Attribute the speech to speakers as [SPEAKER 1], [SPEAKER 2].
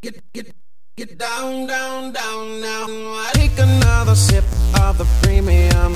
[SPEAKER 1] Get, get, get down, down, down now. Take another sip of the premium.